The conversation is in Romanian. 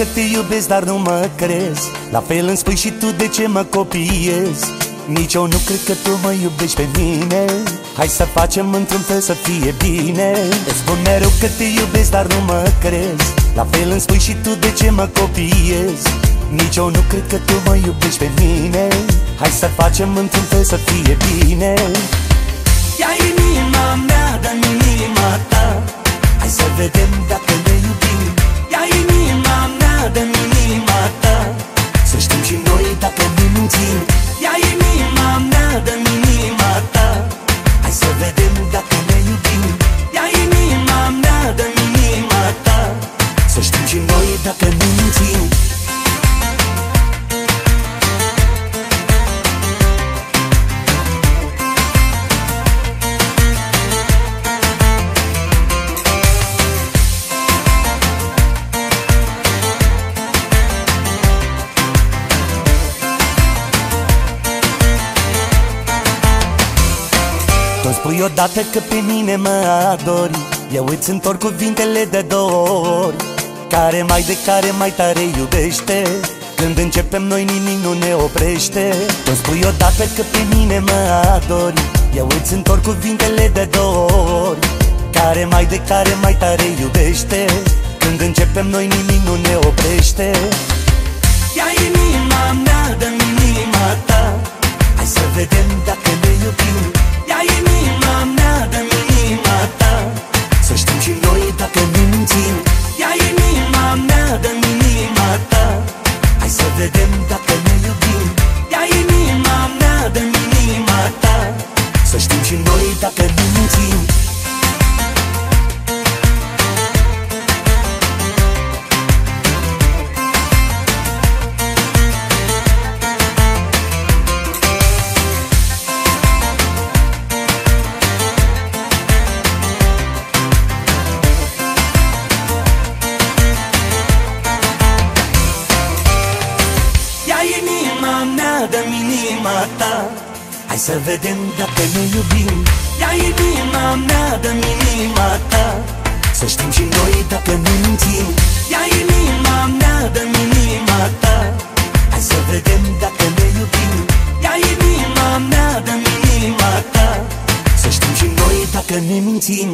că te iubesc, dar nu mă crezi. La fel îmi spui și tu de ce mă copiezi. Nici eu nu cred că tu mă iubești pe mine. Hai să facem într-un fel să fie bine. Îți spun mereu că te iubesc, dar nu mă crezi. La fel îmi spui și tu de ce mă copiezi. Nici eu nu cred că tu mă iubești pe mine. Hai să facem într-un fel să fie bine Tu spui odată că pe mine mă adori Eu îți întorc cuvintele de dor. Care mai de care mai tare iubește Când începem noi nimic nu ne oprește. Tu spui odată că pe mine mă adori Eu îți întorc cuvintele de dor. Care mai de care mai tare iubește Când începem noi nimic nu ne oprește. Ia inima mea, dă dacă ne mințim Ia inima mea, dă inima ta Hai să vedem dacă ne iubim. Ia inima mea, dă inima ta. Să știm și noi dacă ne mințim. Ia inima mea, dă inima ta. Hai să vedem dacă ne iubim. Ia inima mea, dă inima ta. Să știm și noi dacă ne mințim